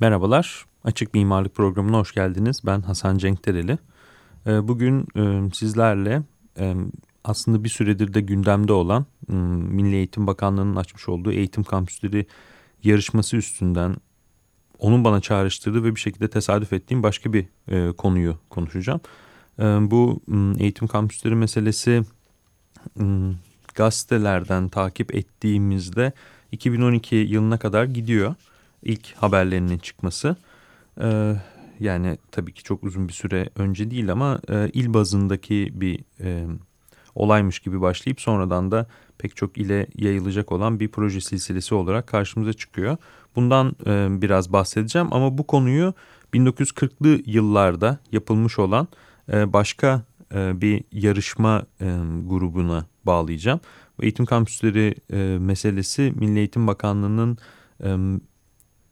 Merhabalar, Açık Mimarlık Programı'na hoş geldiniz. Ben Hasan Cenktereli. Ee, bugün e, sizlerle e, aslında bir süredir de gündemde olan e, Milli Eğitim Bakanlığı'nın açmış olduğu eğitim kampüsleri yarışması üstünden onun bana çağrıştırdığı ve bir şekilde tesadüf ettiğim başka bir konuyu konuşacağım. Bu eğitim kampüsleri meselesi gazetelerden takip ettiğimizde 2012 yılına kadar gidiyor ilk haberlerinin çıkması. E, yani tabii ki çok uzun bir süre önce değil ama e, il bazındaki bir e, olaymış gibi başlayıp sonradan da pek çok ile yayılacak olan bir proje silsilesi olarak karşımıza çıkıyor. Bundan e, biraz bahsedeceğim ama bu konuyu 1940'lı yıllarda yapılmış olan e, başka e, bir yarışma e, grubuna bağlayacağım. Bu eğitim kampüsleri e, meselesi Milli Eğitim Bakanlığı'nın e,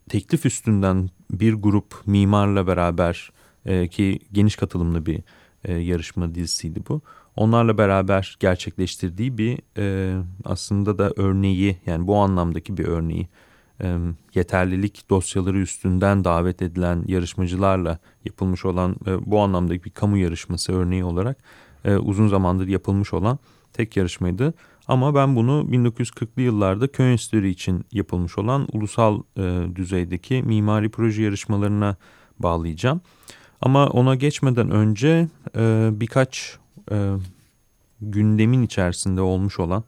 teklif üstünden bir grup mimarla beraber e, ki geniş katılımlı bir e, yarışma dizisiydi bu. Onlarla beraber gerçekleştirdiği bir e, aslında da örneği yani bu anlamdaki bir örneği e, yeterlilik dosyaları üstünden davet edilen yarışmacılarla yapılmış olan e, bu anlamdaki bir kamu yarışması örneği olarak e, uzun zamandır yapılmış olan tek yarışmaydı. Ama ben bunu 1940'lı yıllarda köy için yapılmış olan ulusal e, düzeydeki mimari proje yarışmalarına bağlayacağım. Ama ona geçmeden önce e, birkaç e, gündemin içerisinde olmuş olan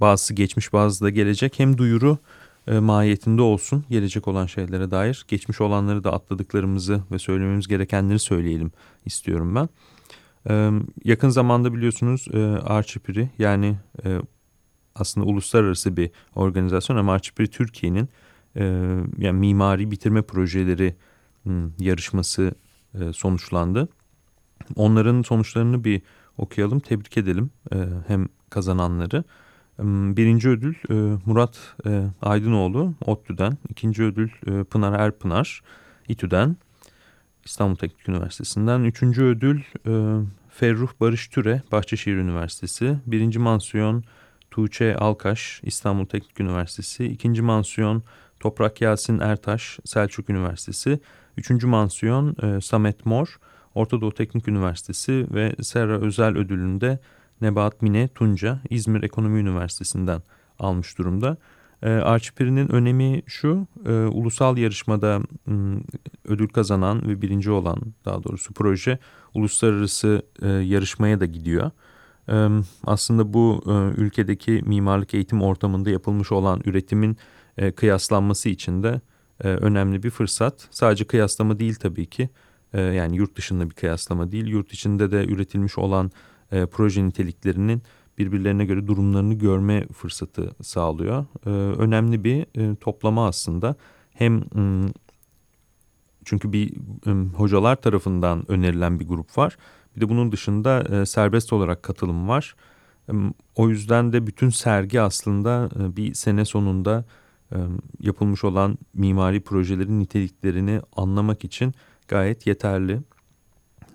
bazısı geçmiş bazısı da gelecek hem duyuru e, mahiyetinde olsun gelecek olan şeylere dair. Geçmiş olanları da atladıklarımızı ve söylememiz gerekenleri söyleyelim istiyorum ben. E, yakın zamanda biliyorsunuz e, Arçipiri yani e, aslında uluslararası bir organizasyon ama Arçipiri Türkiye'nin e, yani mimari bitirme projeleri hmm, yarışması e, sonuçlandı. Onların sonuçlarını bir okuyalım, tebrik edelim e, hem kazananları. Birinci ödül e, Murat e, Aydınoğlu ODTÜ'den, ikinci ödül e, Pınar Erpınar İTÜ'den, İstanbul Teknik Üniversitesi'nden, üçüncü ödül Ferruh Barış Türe Bahçeşehir Üniversitesi, birinci mansiyon Tuğçe Alkaş İstanbul Teknik Üniversitesi, ikinci mansiyon Toprak Yasin Ertaş Selçuk Üniversitesi, üçüncü mansiyon Samet Mor Orta Doğu Teknik Üniversitesi ve Serra Özel Ödülü'nde Nebahat Mine Tunca İzmir Ekonomi Üniversitesi'nden almış durumda. E, Arçipiri'nin önemi şu, e, ulusal yarışmada m, ödül kazanan ve birinci olan daha doğrusu proje uluslararası e, yarışmaya da gidiyor. Aslında bu e, ülkedeki mimarlık eğitim ortamında yapılmış olan üretimin e, kıyaslanması için de e, önemli bir fırsat. Sadece kıyaslama değil tabii ki, yani yurt dışında bir kıyaslama değil, yurt içinde de üretilmiş olan proje niteliklerinin birbirlerine göre durumlarını görme fırsatı sağlıyor. Önemli bir toplama aslında. Hem çünkü bir hocalar tarafından önerilen bir grup var. Bir de bunun dışında e, serbest olarak katılım var. O yüzden de bütün sergi aslında e, bir sene sonunda e, yapılmış olan mimari projelerin niteliklerini anlamak için gayet yeterli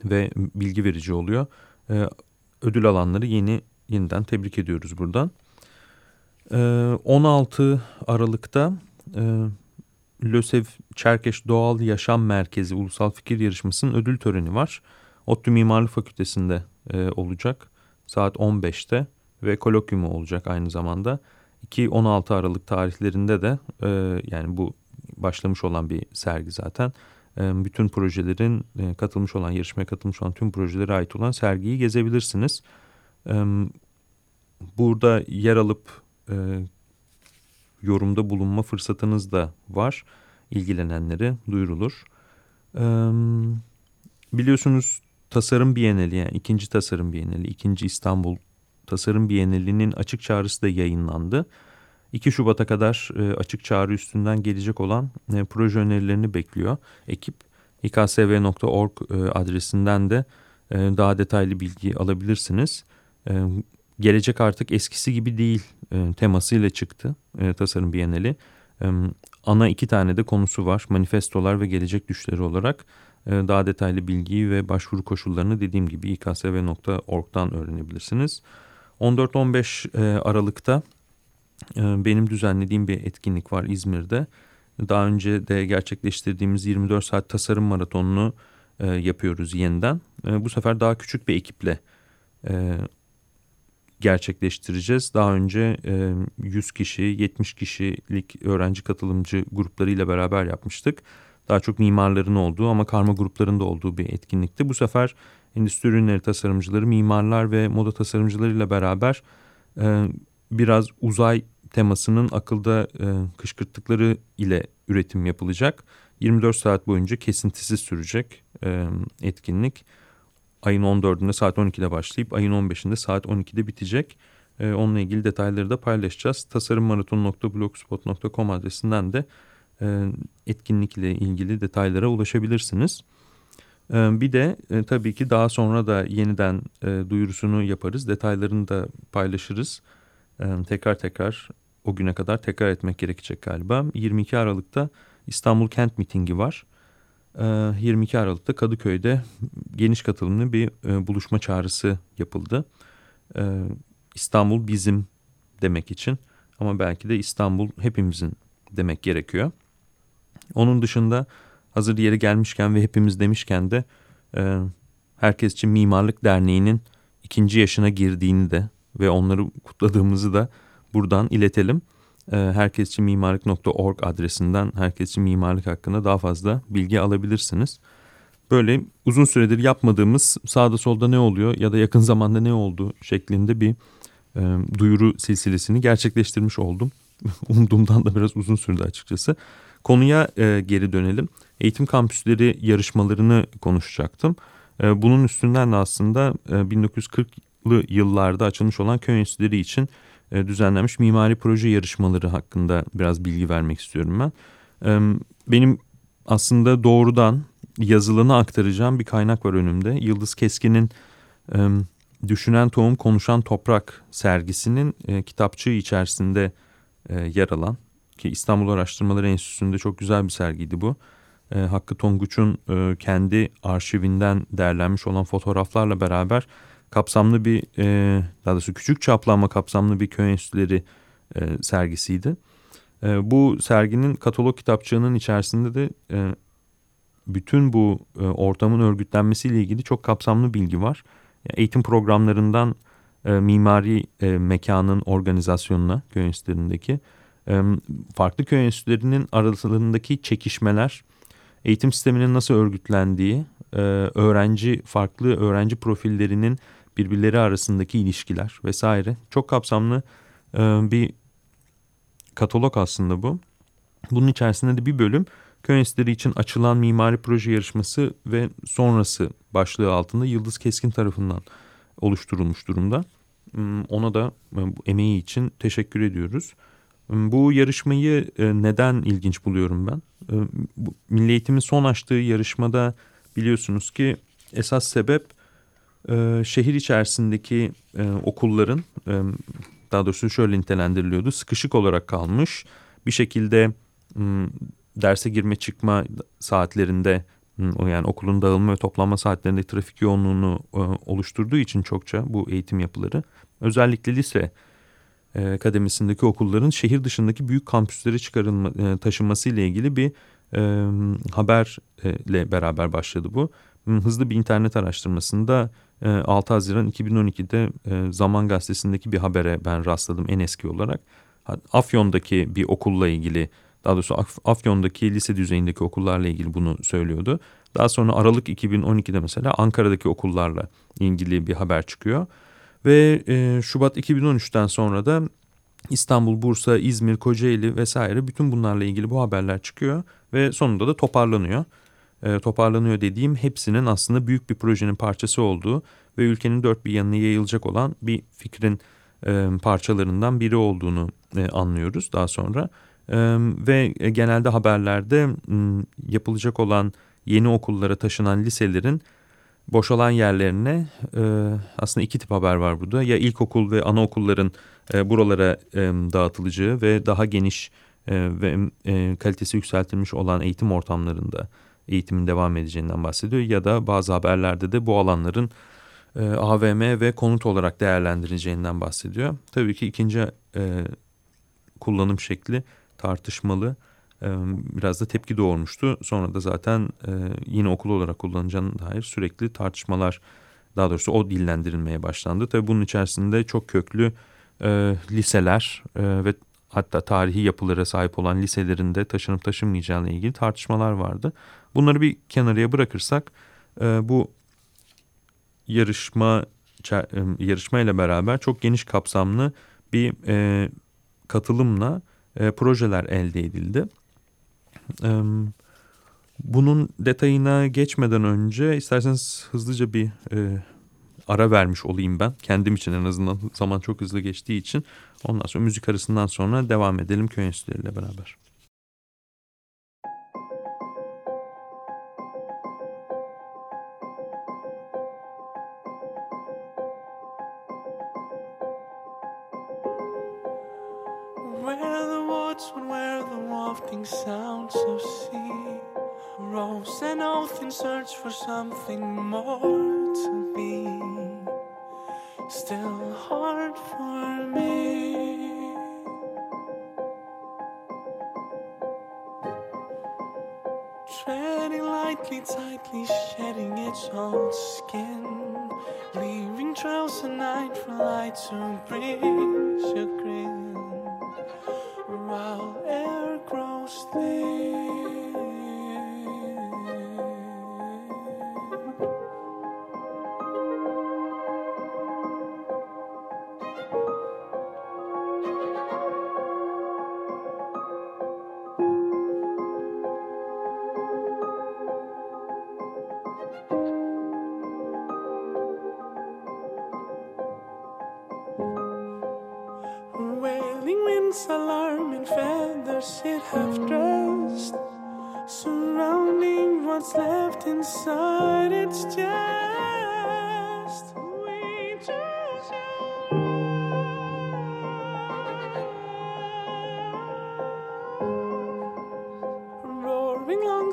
ve bilgi verici oluyor. Ödül alanları yeni yeniden tebrik ediyoruz buradan. 16 ee, Aralık'ta e, LÖSEV Çerkeş Doğal Yaşam Merkezi Ulusal Fikir Yarışması'nın ödül töreni var. ODTÜ Mimarlık Fakültesi'nde e, olacak saat 15'te ve kolokyumu olacak aynı zamanda. 2-16 Aralık tarihlerinde de e, yani bu başlamış olan bir sergi zaten bütün projelerin katılmış olan, yarışmaya katılmış olan tüm projelere ait olan sergiyi gezebilirsiniz. Burada yer alıp yorumda bulunma fırsatınız da var. İlgilenenlere duyurulur. Biliyorsunuz Tasarım Bienali yani ikinci Tasarım Bienali, ikinci İstanbul Tasarım Bienali'nin açık çağrısı da yayınlandı. 2 Şubat'a kadar e, açık çağrı üstünden gelecek olan e, proje önerilerini bekliyor ekip. iksv.org e, adresinden de daha detaylı bilgi alabilirsiniz. Gelecek artık eskisi gibi değil e, temasıyla çıktı Tasarım Bienali. Ana iki tane de konusu var manifestolar ve gelecek düşleri olarak. E, daha detaylı bilgiyi ve başvuru koşullarını dediğim gibi iksv.org'dan öğrenebilirsiniz. 14-15 e, Aralık'ta ee, benim düzenlediğim bir etkinlik var İzmir'de. daha önce de gerçekleştirdiğimiz 24 saat tasarım maratonunu e, yapıyoruz yeniden. E, bu sefer daha küçük bir ekiple e, gerçekleştireceğiz. Daha önce e, 100 kişi, 70 kişilik öğrenci katılımcı gruplarıyla beraber yapmıştık. Daha çok mimarların olduğu ama karma gruplarında olduğu bir etkinlikti. Bu sefer endüstri ürünleri tasarımcıları, mimarlar ve moda tasarımcılarıyla beraber e, biraz uzay temasının akılda e, kışkırttıkları ile üretim yapılacak. 24 saat boyunca kesintisiz sürecek e, etkinlik. Ayın 14'ünde saat 12'de başlayıp ayın 15'inde saat 12'de bitecek. E, onunla ilgili detayları da paylaşacağız. tasarımmaraton.blogspot.com adresinden de e, etkinlik ile ilgili detaylara ulaşabilirsiniz. E, bir de e, tabii ki daha sonra da yeniden e, duyurusunu yaparız. Detaylarını da paylaşırız. E, tekrar tekrar o güne kadar tekrar etmek gerekecek galiba. 22 Aralık'ta İstanbul Kent Mitingi var. 22 ee, Aralık'ta Kadıköy'de geniş katılımlı bir buluşma çağrısı yapıldı. İstanbul bizim demek için ama belki de İstanbul hepimizin demek gerekiyor. Onun dışında hazır yeri gelmişken ve hepimiz demişken de e, Herkes için Mimarlık Derneği'nin ikinci yaşına girdiğini de ve onları kutladığımızı da buradan iletelim. Ee, herkesçimimarlık.org adresinden herkes için mimarlık hakkında daha fazla bilgi alabilirsiniz. Böyle uzun süredir yapmadığımız sağda solda ne oluyor ya da yakın zamanda ne oldu şeklinde bir e, duyuru silsilesini gerçekleştirmiş oldum. Umduğumdan da biraz uzun sürdü açıkçası. Konuya e, geri dönelim. Eğitim kampüsleri yarışmalarını konuşacaktım. E, bunun üstünden de aslında e, 1940'lı yıllarda açılmış olan köy enstitüleri için e, düzenlenmiş mimari proje yarışmaları hakkında biraz bilgi vermek istiyorum ben. E, benim aslında doğrudan yazılını aktaracağım bir kaynak var önümde. Yıldız Keskin'in e, Düşünen Tohum Konuşan Toprak sergisinin kitapçığı içerisinde yer alan ki İstanbul Araştırmaları Enstitüsü'nde çok güzel bir sergiydi bu. Hakkı Tonguç'un kendi arşivinden derlenmiş olan fotoğraflarla beraber kapsamlı bir e, daha doğrusu küçük çaplı ama kapsamlı bir köy enstitüleri e, sergisiydi. E, bu serginin katalog kitapçığının içerisinde de e, bütün bu e, ortamın örgütlenmesiyle ilgili çok kapsamlı bilgi var. Eğitim programlarından e, mimari e, mekanın organizasyonuna köy enstitülerindeki e, farklı köy enstitülerinin aralarındaki çekişmeler, eğitim sisteminin nasıl örgütlendiği, e, öğrenci farklı öğrenci profillerinin birbirleri arasındaki ilişkiler vesaire çok kapsamlı e, bir katalog aslında bu. Bunun içerisinde de bir bölüm köy enstitüleri için açılan mimari proje yarışması ve sonrası başlığı altında Yıldız Keskin tarafından oluşturulmuş durumda. Hmm, ona da e, emeği için teşekkür ediyoruz. Bu yarışmayı e, neden ilginç buluyorum ben? Milli Eğitim'in son açtığı yarışmada biliyorsunuz ki esas sebep e, şehir içerisindeki e, okulların daha doğrusu şöyle nitelendiriliyordu. Sıkışık olarak kalmış bir şekilde derse girme çıkma saatlerinde yani okulun dağılma ve toplanma saatlerinde trafik yoğunluğunu oluşturduğu için çokça bu eğitim yapıları özellikle lise e, kademesindeki okulların şehir dışındaki büyük kampüslere çıkarılma e, taşınması ile ilgili bir e, haberle beraber başladı bu. Hızlı bir internet araştırmasında 6 ee, Haziran 2012'de e, Zaman Gazetesi'ndeki bir habere ben rastladım en eski olarak. Afyon'daki bir okulla ilgili daha doğrusu Afyon'daki lise düzeyindeki okullarla ilgili bunu söylüyordu. Daha sonra Aralık 2012'de mesela Ankara'daki okullarla ilgili bir haber çıkıyor. Ve e, Şubat 2013'ten sonra da İstanbul, Bursa, İzmir, Kocaeli vesaire bütün bunlarla ilgili bu haberler çıkıyor ve sonunda da toparlanıyor e, toparlanıyor dediğim hepsinin aslında büyük bir projenin parçası olduğu ve ülkenin dört bir yanına yayılacak olan bir fikrin e, parçalarından biri olduğunu e, anlıyoruz daha sonra. E, ve genelde haberlerde yapılacak olan yeni okullara taşınan liselerin boşalan yerlerine e, aslında iki tip haber var burada. Ya ilkokul ve anaokulların e, buralara e, dağıtılacağı ve daha geniş e, ve e, kalitesi yükseltilmiş olan eğitim ortamlarında eğitimin devam edeceğinden bahsediyor. Ya da bazı haberlerde de bu alanların e, AVM ve konut olarak değerlendirileceğinden bahsediyor. Tabii ki ikinci e, kullanım şekli tartışmalı. Biraz da tepki doğurmuştu. Sonra da zaten e, yine okul olarak kullanacağına dair sürekli tartışmalar daha doğrusu o dillendirilmeye başlandı. Tabii bunun içerisinde çok köklü e, liseler e, ve hatta tarihi yapılara sahip olan liselerinde taşınıp taşınmayacağına ilgili tartışmalar vardı. Bunları bir kenarıya bırakırsak bu yarışma yarışma ile beraber çok geniş kapsamlı bir katılımla projeler elde edildi. Bunun detayına geçmeden önce isterseniz hızlıca bir e, ara vermiş olayım ben. Kendim için en azından zaman çok hızlı geçtiği için. Ondan sonra müzik arasından sonra devam edelim köy enstitüleriyle beraber. Trails at night for light to bring chagrin While air grows thin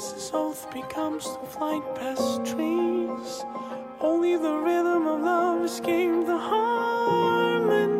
sings oath becomes the flight past trees. Only the rhythm of love escaped the harmony.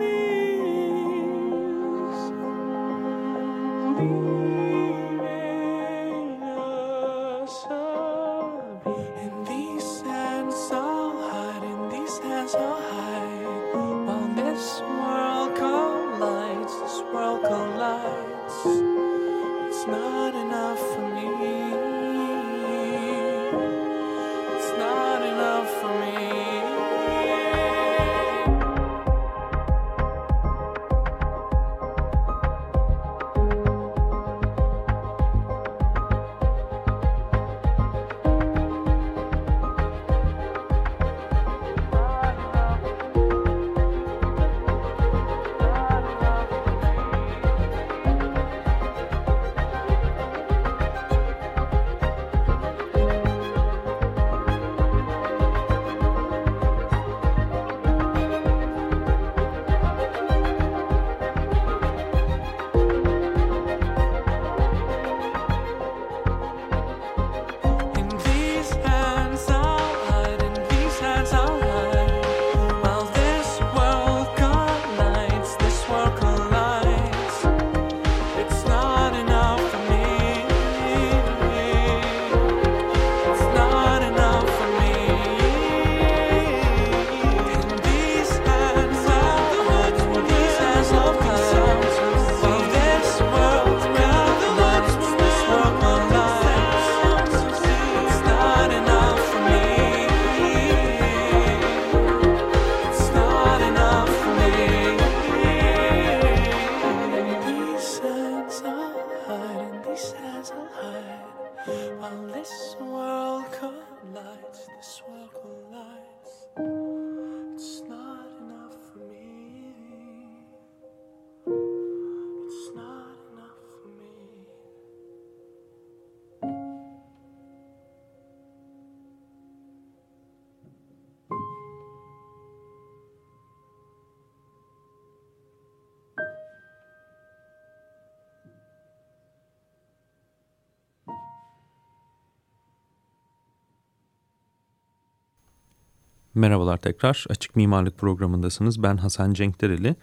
Merhabalar tekrar. Açık Mimarlık programındasınız. Ben Hasan Cenkdereli.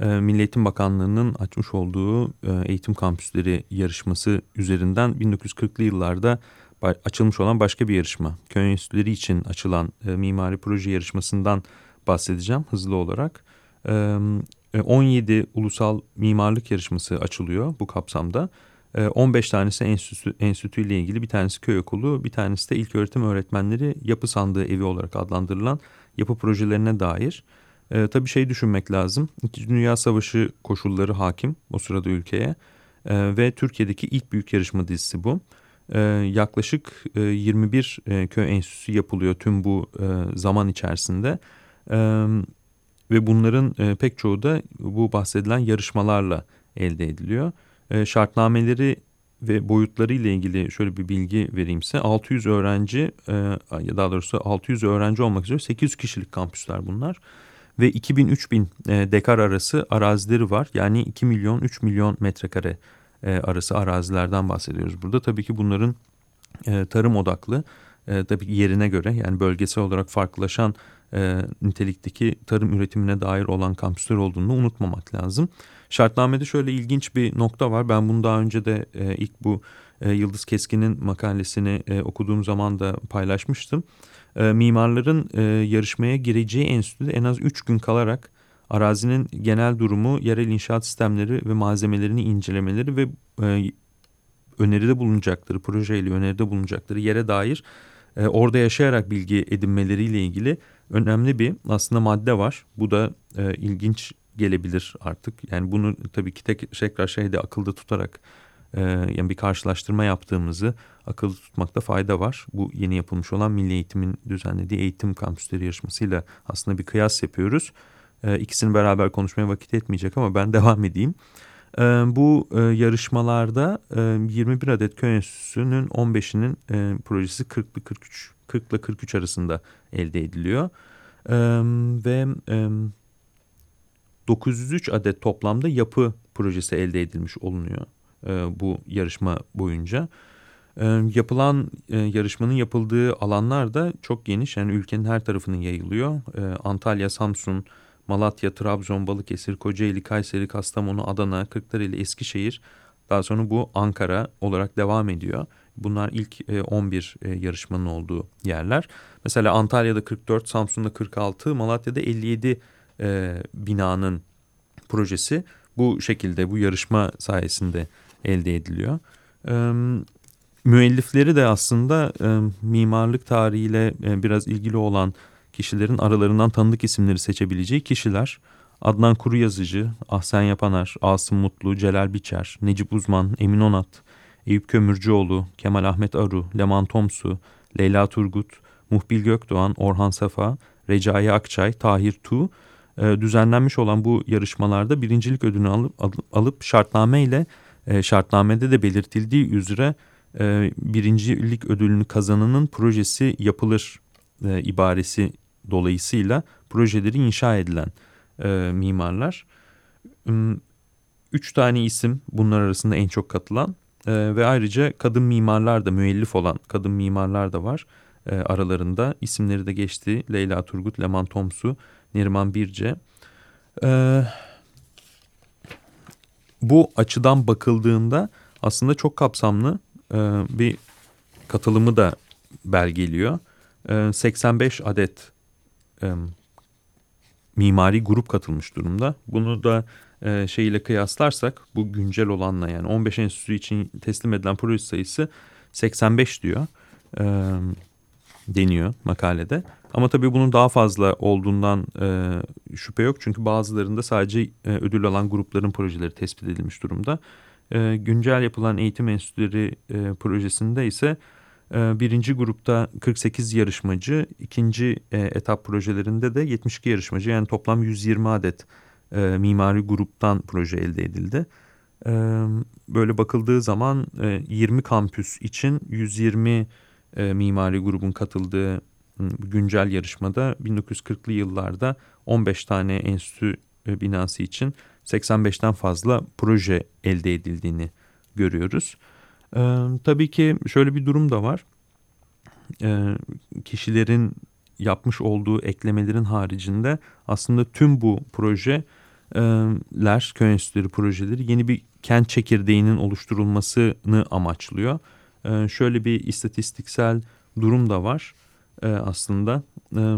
e, Milli Eğitim Bakanlığı'nın açmış olduğu e, eğitim kampüsleri yarışması üzerinden 1940'lı yıllarda açılmış olan başka bir yarışma. Köy enstitüleri için açılan e, mimari proje yarışmasından bahsedeceğim hızlı olarak. E, 17 ulusal mimarlık yarışması açılıyor bu kapsamda. 15 tanesi enstitü, enstitü ile ilgili bir tanesi köy okulu bir tanesi de ilk öğretim öğretmenleri yapı sandığı evi olarak adlandırılan yapı projelerine dair. E, tabii şey düşünmek lazım. İkinci Dünya Savaşı koşulları hakim o sırada ülkeye e, ve Türkiye'deki ilk büyük yarışma dizisi bu. E, yaklaşık e, 21 e, köy enstitüsü yapılıyor tüm bu e, zaman içerisinde. E, ve bunların e, pek çoğu da bu bahsedilen yarışmalarla elde ediliyor. E, şartnameleri ve boyutları ile ilgili şöyle bir bilgi vereyimse 600 öğrenci e, daha doğrusu 600 öğrenci olmak üzere 800 kişilik kampüsler bunlar ve 2000-3000 e, dekar arası arazileri var. Yani 2 milyon 3 milyon metrekare e, arası arazilerden bahsediyoruz burada. Tabii ki bunların tarım odaklı tabii yerine göre yani bölgesel olarak farklılaşan nitelikteki tarım üretimine dair olan kampüsler olduğunu unutmamak lazım. Şartnamede şöyle ilginç bir nokta var. Ben bunu daha önce de e, ilk bu e, Yıldız Keskin'in makalesini e, okuduğum zaman da paylaşmıştım. E, mimarların e, yarışmaya gireceği enstitüde en az 3 gün kalarak arazinin genel durumu, yerel inşaat sistemleri ve malzemelerini incelemeleri ve e, öneride bulunacakları, projeyle öneride bulunacakları yere dair e, orada yaşayarak bilgi edinmeleriyle ilgili önemli bir aslında madde var. Bu da e, ilginç gelebilir artık. Yani bunu tabii ki tek tekrar şeyde akılda tutarak e, yani bir karşılaştırma yaptığımızı akılda tutmakta fayda var. Bu yeni yapılmış olan Milli Eğitim'in düzenlediği eğitim kampüsleri yarışmasıyla aslında bir kıyas yapıyoruz. E, ikisini beraber konuşmaya vakit etmeyecek ama ben devam edeyim. E, bu e, yarışmalarda e, 21 adet köy enstitüsünün 15'inin e, projesi 40 ile 43 40 ile 43 arasında elde ediliyor. E, ve e, 903 adet toplamda yapı projesi elde edilmiş olunuyor e, bu yarışma boyunca. E, yapılan e, yarışmanın yapıldığı alanlar da çok geniş. Yani ülkenin her tarafının yayılıyor. E, Antalya, Samsun, Malatya, Trabzon, Balıkesir, Kocaeli, Kayseri, Kastamonu, Adana, Kırklareli, Eskişehir. Daha sonra bu Ankara olarak devam ediyor. Bunlar ilk 11 e, e, yarışmanın olduğu yerler. Mesela Antalya'da 44, Samsun'da 46, Malatya'da 57 e, binanın projesi bu şekilde bu yarışma sayesinde elde ediliyor. E, müellifleri de aslında e, mimarlık tarihiyle e, biraz ilgili olan kişilerin aralarından tanıdık isimleri seçebileceği kişiler. Adnan Kuru Yazıcı, Ahsen Yapanar, Asım Mutlu, Celal Biçer, Necip Uzman, Emin Onat, Eyüp Kömürcüoğlu, Kemal Ahmet Aru, Leman Tomsu, Leyla Turgut, Muhbil Gökdoğan, Orhan Safa, Recai Akçay, Tahir Tu e, düzenlenmiş olan bu yarışmalarda birincilik ödülünü alıp, alıp şartname ile e, şartnamede de belirtildiği üzere e, birincilik ödülünü kazananın projesi yapılır ibaresi dolayısıyla projeleri inşa edilen mimarlar. Üç tane isim bunlar arasında en çok katılan ve ayrıca kadın mimarlar da müellif olan kadın mimarlar da var aralarında. isimleri de geçti. Leyla Turgut, Leman Tomsu, Neriman Birce. E, bu açıdan bakıldığında aslında çok kapsamlı e, bir katılımı da belgeliyor. 85 adet mimari grup katılmış durumda. Bunu da e, şeyle kıyaslarsak bu güncel olanla yani 15 enstitü için teslim edilen proje sayısı 85 diyor e, deniyor makalede. Ama tabii bunun daha fazla olduğundan e, şüphe yok. Çünkü bazılarında sadece e, ödül alan grupların projeleri tespit edilmiş durumda. E, güncel yapılan eğitim enstitüleri e, projesinde ise ee, birinci grupta 48 yarışmacı, ikinci e, etap projelerinde de 72 yarışmacı yani toplam 120 adet e, mimari gruptan proje elde edildi. Ee, böyle bakıldığı zaman 20 e, kampüs için 120 mimari grubun katıldığı güncel yarışmada 1940'lı yıllarda 15 tane enstitü binası için 85'ten fazla proje elde edildiğini görüyoruz. Ee, tabii ki şöyle bir durum da var. Ee, kişilerin yapmış olduğu eklemelerin haricinde aslında tüm bu proje ler, köy enstitüleri projeleri yeni bir kent çekirdeğinin oluşturulmasını amaçlıyor. E, şöyle bir istatistiksel durum da var e, aslında. E,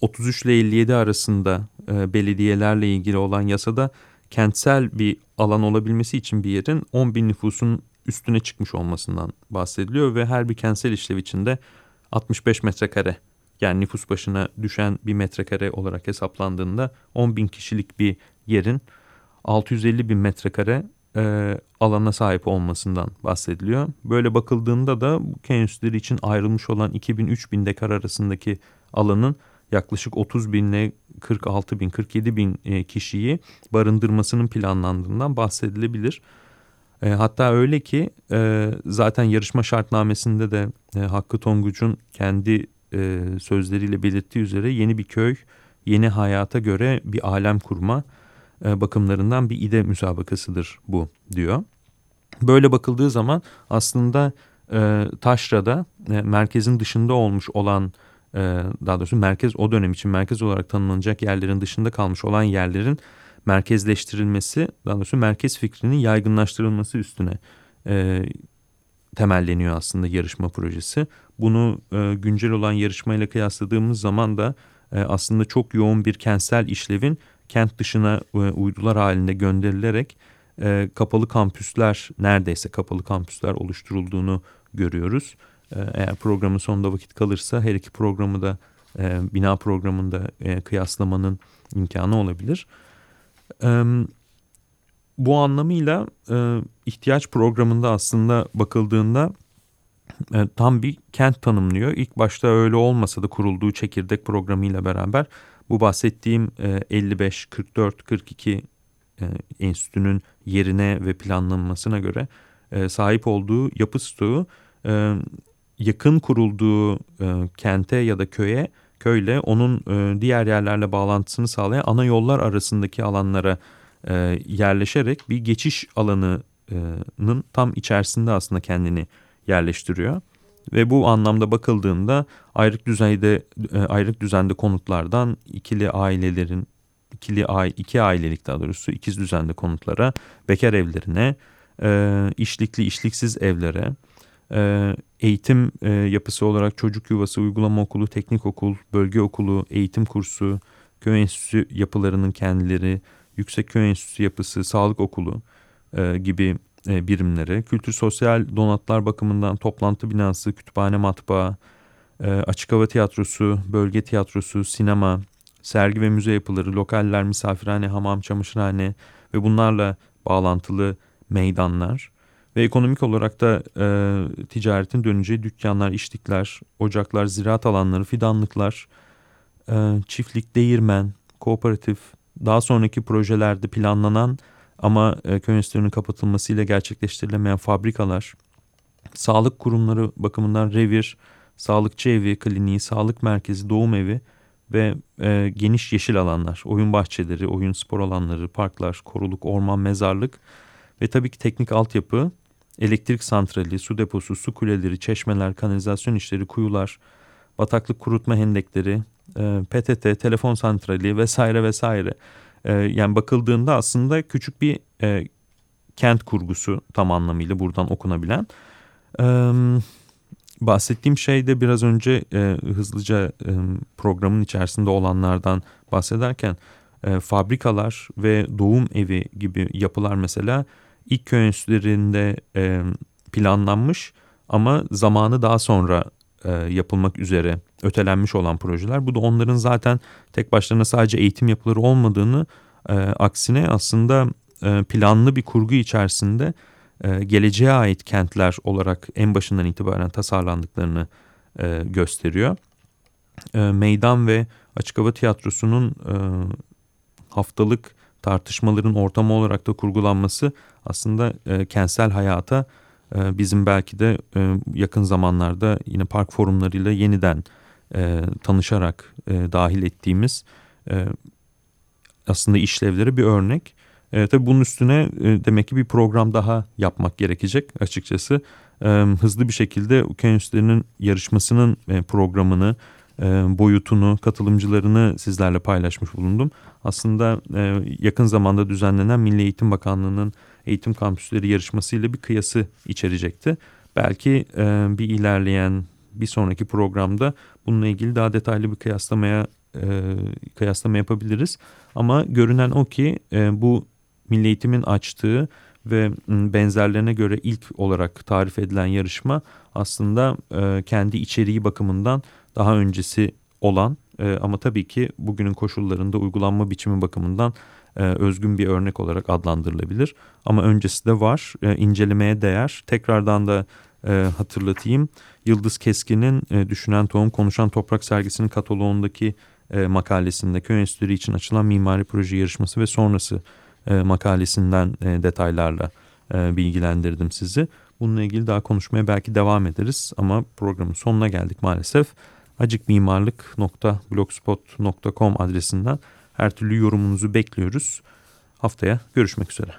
33 ile 57 arasında e, belediyelerle ilgili olan yasada kentsel bir alan olabilmesi için bir yerin 10 bin nüfusun üstüne çıkmış olmasından bahsediliyor ve her bir kentsel işlev içinde 65 metrekare yani nüfus başına düşen bir metrekare olarak hesaplandığında 10 bin kişilik bir yerin 650 bin metrekare e, alana sahip olmasından bahsediliyor. Böyle bakıldığında da bu kenüsleri için ayrılmış olan 2000-3000 dekar arasındaki alanın yaklaşık 30 bin ile 46 bin 47 bin e, kişiyi barındırmasının planlandığından bahsedilebilir. E, hatta öyle ki e, zaten yarışma şartnamesinde de Hakkı Tonguç'un kendi sözleriyle belirttiği üzere yeni bir köy, yeni hayata göre bir alem kurma bakımlarından bir ide müsabakasıdır bu diyor. Böyle bakıldığı zaman aslında e, Taşra'da e, merkezin dışında olmuş olan e, daha doğrusu merkez o dönem için merkez olarak tanımlanacak yerlerin dışında kalmış olan yerlerin merkezleştirilmesi daha doğrusu merkez fikrinin yaygınlaştırılması üstüne e, temelleniyor aslında yarışma projesi. Bunu e, güncel olan yarışmayla kıyasladığımız zaman da e, aslında çok yoğun bir kentsel işlevin kent dışına e, uydular halinde gönderilerek e, kapalı kampüsler neredeyse kapalı kampüsler oluşturulduğunu görüyoruz. E, eğer programın sonunda vakit kalırsa her iki programı da e, bina programında e, kıyaslamanın imkanı olabilir. E, bu anlamıyla e, ihtiyaç programında aslında bakıldığında e, tam bir kent tanımlıyor. İlk başta öyle olmasa da kurulduğu çekirdek programıyla beraber bu bahsettiğim e, 55, 44, 42 e, enstitünün yerine ve planlanmasına göre e, sahip olduğu yapı stoğu e, yakın kurulduğu e, kente ya da köye köyle onun diğer yerlerle bağlantısını sağlayan ana yollar arasındaki alanlara yerleşerek bir geçiş alanının tam içerisinde aslında kendini yerleştiriyor. Ve bu anlamda bakıldığında ayrık düzeyde e, ayrık düzende konutlardan ikili ailelerin ikili iki ailelik daha doğrusu ikiz düzende konutlara, bekar evlerine, e, işlikli işliksiz evlere, e, eğitim yapısı olarak çocuk yuvası, uygulama okulu, teknik okul, bölge okulu, eğitim kursu, köy enstitüsü yapılarının kendileri, yüksek köy enstitüsü yapısı, sağlık okulu gibi e, birimlere, kültür sosyal donatlar bakımından toplantı binası, kütüphane matbaa, e, açık hava tiyatrosu, bölge tiyatrosu, sinema, sergi ve müze yapıları, lokaller, misafirhane, hamam, çamaşırhane ve bunlarla bağlantılı meydanlar. Ve ekonomik olarak da e, ticaretin döneceği dükkanlar, işlikler, ocaklar, ziraat alanları, fidanlıklar, e, çiftlik, değirmen, kooperatif, daha sonraki projelerde planlanan ama e, köy enstitülerinin kapatılmasıyla gerçekleştirilemeyen fabrikalar, sağlık kurumları bakımından revir, sağlıkçı evi, kliniği, sağlık merkezi, doğum evi ve e, geniş yeşil alanlar, oyun bahçeleri, oyun spor alanları, parklar, koruluk, orman, mezarlık ve tabii ki teknik altyapı, elektrik santrali, su deposu, su kuleleri, çeşmeler, kanalizasyon işleri, kuyular, bataklık kurutma hendekleri, e, PTT, telefon santrali vesaire vesaire e, yani bakıldığında aslında küçük bir e, kent kurgusu tam anlamıyla buradan okunabilen. E, bahsettiğim şey de biraz önce e, hızlıca e, programın içerisinde olanlardan bahsederken e, fabrikalar ve doğum evi gibi yapılar mesela ilk köy enstitülerinde e, planlanmış ama zamanı daha sonra e, yapılmak üzere ötelenmiş olan projeler. Bu da onların zaten tek başlarına sadece eğitim yapıları olmadığını e, aksine aslında e, planlı bir kurgu içerisinde e, geleceğe ait kentler olarak en başından itibaren tasarlandıklarını e, gösteriyor. E, meydan ve açık hava tiyatrosunun e, haftalık tartışmaların ortamı olarak da kurgulanması aslında e, kentsel hayata bizim belki de e, yakın zamanlarda yine park forumlarıyla yeniden e, tanışarak e, dahil ettiğimiz e, aslında işlevleri bir örnek. E, tabii bunun üstüne e, demek ki bir program daha yapmak gerekecek açıkçası. E, hızlı bir şekilde Okyanuslarının yarışmasının e, programını boyutunu, katılımcılarını sizlerle paylaşmış bulundum. Aslında yakın zamanda düzenlenen Milli Eğitim Bakanlığı'nın eğitim kampüsleri yarışmasıyla bir kıyası içerecekti. Belki bir ilerleyen bir sonraki programda bununla ilgili daha detaylı bir kıyaslamaya kıyaslama yapabiliriz. Ama görünen o ki bu Milli Eğitim'in açtığı ve benzerlerine göre ilk olarak tarif edilen yarışma aslında e, kendi içeriği bakımından daha öncesi olan e, ama tabii ki bugünün koşullarında uygulanma biçimi bakımından e, özgün bir örnek olarak adlandırılabilir. Ama öncesi de var e, incelemeye değer. Tekrardan da e, hatırlatayım. Yıldız Keskin'in Düşünen Tohum Konuşan Toprak sergisinin kataloğundaki e, makalesinde köy enstitüleri için açılan mimari proje yarışması ve sonrası makalesinden detaylarla bilgilendirdim sizi. Bununla ilgili daha konuşmaya belki devam ederiz ama programın sonuna geldik maalesef. acikmimarlık.blogspot.com adresinden her türlü yorumunuzu bekliyoruz. Haftaya görüşmek üzere.